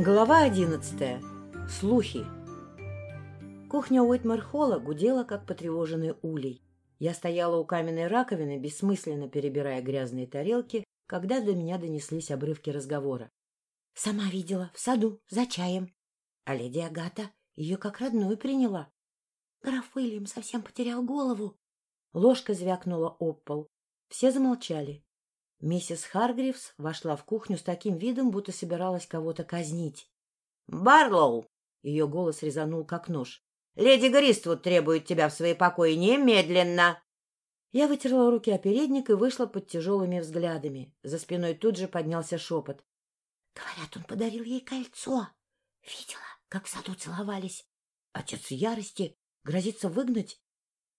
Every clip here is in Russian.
Глава одиннадцатая. Слухи. Кухня Уитмар-холла гудела, как потревоженный улей. Я стояла у каменной раковины, бессмысленно перебирая грязные тарелки, когда до меня донеслись обрывки разговора. — Сама видела, в саду, за чаем. А леди Агата ее как родную приняла. Граф Уильям совсем потерял голову. Ложка звякнула об пол. Все замолчали. Миссис Харгривс вошла в кухню с таким видом, будто собиралась кого-то казнить. — Барлоу! — ее голос резанул, как нож. — Леди Гриствуд требует тебя в свои покои немедленно! Я вытерла руки о передник и вышла под тяжелыми взглядами. За спиной тут же поднялся шепот. — Говорят, он подарил ей кольцо. Видела, как в саду целовались. Отец в ярости грозится выгнать.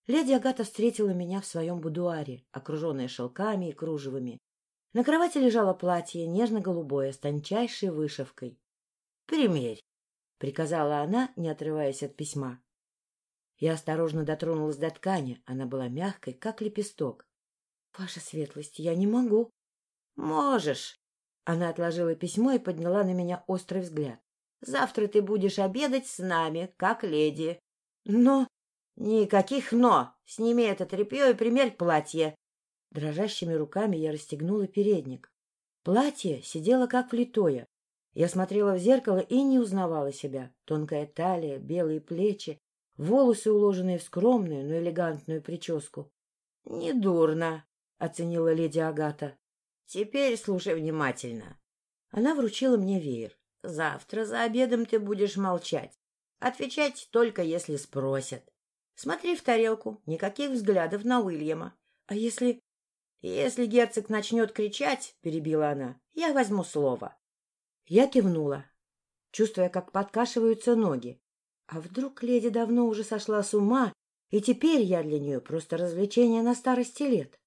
Леди Агата встретила меня в своем будуаре, окруженная шелками и кружевами. На кровати лежало платье, нежно-голубое, с тончайшей вышивкой. — Примерь, — приказала она, не отрываясь от письма. Я осторожно дотронулась до ткани. Она была мягкой, как лепесток. — Ваша светлость, я не могу. — Можешь. Она отложила письмо и подняла на меня острый взгляд. — Завтра ты будешь обедать с нами, как леди. — Но... — Никаких «но». Сними это тряпье и примерь платье. Дрожащими руками я расстегнула передник. Платье сидело как влитое. Я смотрела в зеркало и не узнавала себя. Тонкая талия, белые плечи, волосы, уложенные в скромную, но элегантную прическу. — Недурно, — оценила леди Агата. — Теперь слушай внимательно. Она вручила мне веер. — Завтра за обедом ты будешь молчать. Отвечать только, если спросят. Смотри в тарелку, никаких взглядов на Уильяма. А если если герцог начнет кричать, — перебила она, — я возьму слово. Я кивнула, чувствуя, как подкашиваются ноги. А вдруг леди давно уже сошла с ума, и теперь я для нее просто развлечение на старости лет?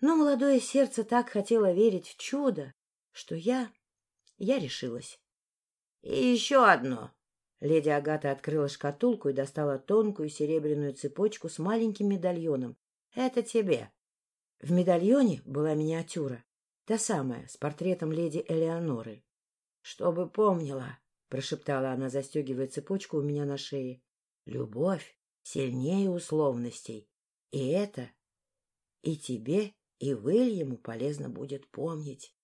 Но молодое сердце так хотело верить в чудо, что я... я решилась. — И еще одно. Леди Агата открыла шкатулку и достала тонкую серебряную цепочку с маленьким медальоном. — Это тебе. В медальоне была миниатюра, та самая, с портретом леди Элеоноры. — Чтобы помнила, — прошептала она, застегивая цепочку у меня на шее. — Любовь сильнее условностей. И это и тебе, и Уильяму полезно будет помнить.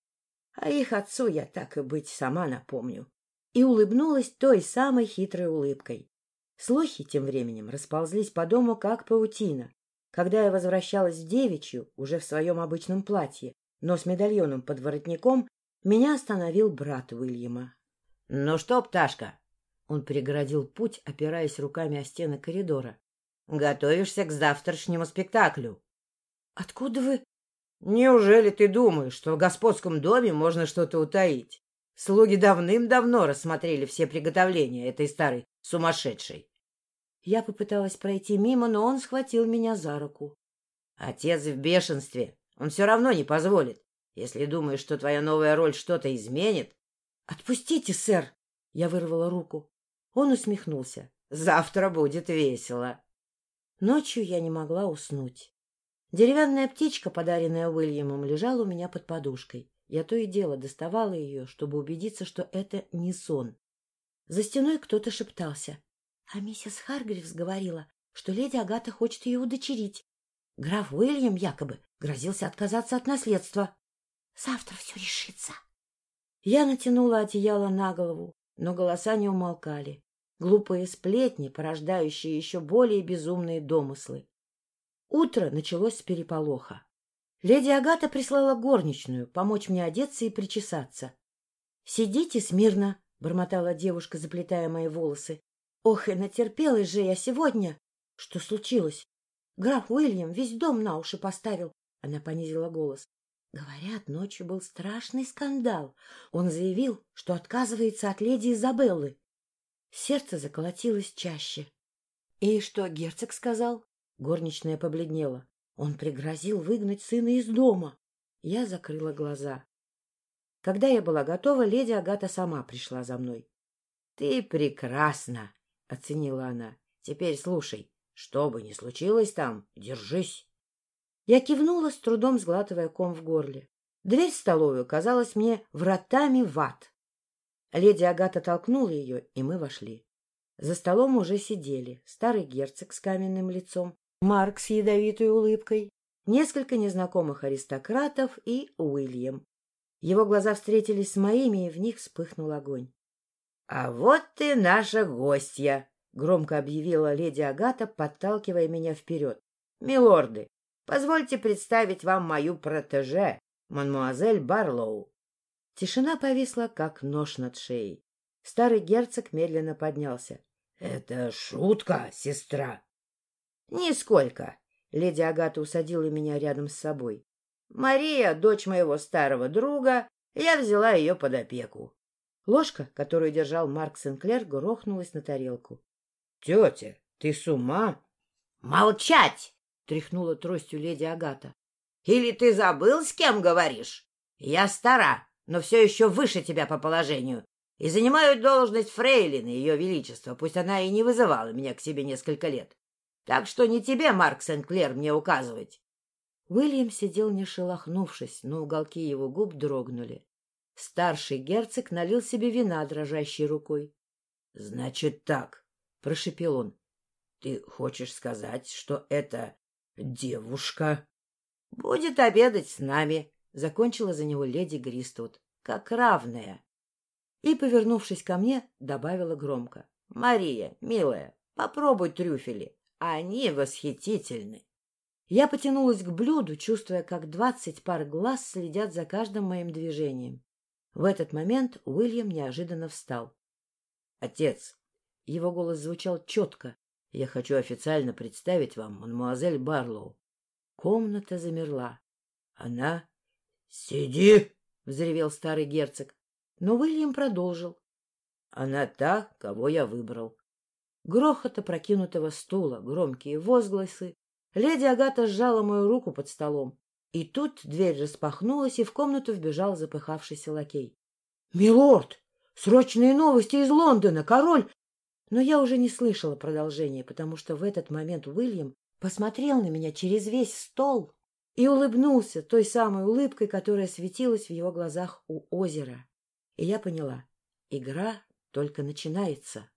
А их отцу я так и быть сама напомню. И улыбнулась той самой хитрой улыбкой. Слухи тем временем расползлись по дому, как паутина. Когда я возвращалась в девичью, уже в своем обычном платье, но с медальоном под воротником, меня остановил брат Уильяма. — Ну что, пташка? Он перегородил путь, опираясь руками о стены коридора. — Готовишься к завтрашнему спектаклю. — Откуда вы... — Неужели ты думаешь, что в господском доме можно что-то утаить? Слуги давным-давно рассмотрели все приготовления этой старой сумасшедшей. Я попыталась пройти мимо, но он схватил меня за руку. — Отец в бешенстве. Он все равно не позволит. Если думаешь, что твоя новая роль что-то изменит... — Отпустите, сэр! Я вырвала руку. Он усмехнулся. — Завтра будет весело. Ночью я не могла уснуть. Деревянная птичка, подаренная Уильямом, лежала у меня под подушкой. Я то и дело доставала ее, чтобы убедиться, что это не сон. За стеной кто-то шептался. А миссис Харгривс говорила, что леди Агата хочет ее удочерить. Граф Уильям якобы грозился отказаться от наследства. Завтра все решится. Я натянула одеяло на голову, но голоса не умолкали. Глупые сплетни, порождающие еще более безумные домыслы. Утро началось с переполоха. Леди Агата прислала горничную помочь мне одеться и причесаться. — Сидите смирно, — бормотала девушка, заплетая мои волосы. Ох, и натерпелась же я сегодня. Что случилось? Граф Уильям весь дом на уши поставил. Она понизила голос. Говорят, ночью был страшный скандал. Он заявил, что отказывается от леди Изабеллы. Сердце заколотилось чаще. — И что герцог сказал? Горничная побледнела. Он пригрозил выгнать сына из дома. Я закрыла глаза. Когда я была готова, леди Агата сама пришла за мной. — Ты прекрасна! Оценила она. — Теперь слушай, что бы ни случилось там, держись. Я кивнула, с трудом сглатывая ком в горле. Дверь в столовую казалась мне вратами в ад. Леди Агата толкнула ее, и мы вошли. За столом уже сидели старый герцог с каменным лицом, Марк с ядовитой улыбкой, несколько незнакомых аристократов и Уильям. Его глаза встретились с моими, и в них вспыхнул огонь. — А вот ты наша гостья! — громко объявила леди Агата, подталкивая меня вперед. — Милорды, позвольте представить вам мою протеже, мадмуазель Барлоу. Тишина повисла, как нож над шеей. Старый герцог медленно поднялся. — Это шутка, сестра? — Нисколько. Леди Агата усадила меня рядом с собой. — Мария, дочь моего старого друга, я взяла ее под опеку. Ложка, которую держал Марк Сенклер, грохнулась на тарелку. — Тетя, ты с ума? — Молчать! — тряхнула тростью леди Агата. — Или ты забыл, с кем говоришь? Я стара, но все еще выше тебя по положению и занимаю должность фрейлины Ее Величества, пусть она и не вызывала меня к себе несколько лет. Так что не тебе, Марк Сент-Клер, мне указывать. Уильям сидел не шелохнувшись, но уголки его губ дрогнули. Старший герцог налил себе вина дрожащей рукой. — Значит так, — прошепел он, — ты хочешь сказать, что это девушка? — Будет обедать с нами, — закончила за него леди Гриствуд, — как равная. И, повернувшись ко мне, добавила громко. — Мария, милая, попробуй трюфели. Они восхитительны. Я потянулась к блюду, чувствуя, как двадцать пар глаз следят за каждым моим движением. В этот момент Уильям неожиданно встал. — Отец! Его голос звучал четко. — Я хочу официально представить вам мадемуазель Барлоу. Комната замерла. Она... — Сиди! — взревел старый герцог. Но Уильям продолжил. — Она та, кого я выбрал. Грохот опрокинутого стула, громкие возгласы. Леди Агата сжала мою руку под столом. И тут дверь распахнулась, и в комнату вбежал запыхавшийся лакей. — Милорд! Срочные новости из Лондона! Король! Но я уже не слышала продолжения, потому что в этот момент Уильям посмотрел на меня через весь стол и улыбнулся той самой улыбкой, которая светилась в его глазах у озера. И я поняла, игра только начинается.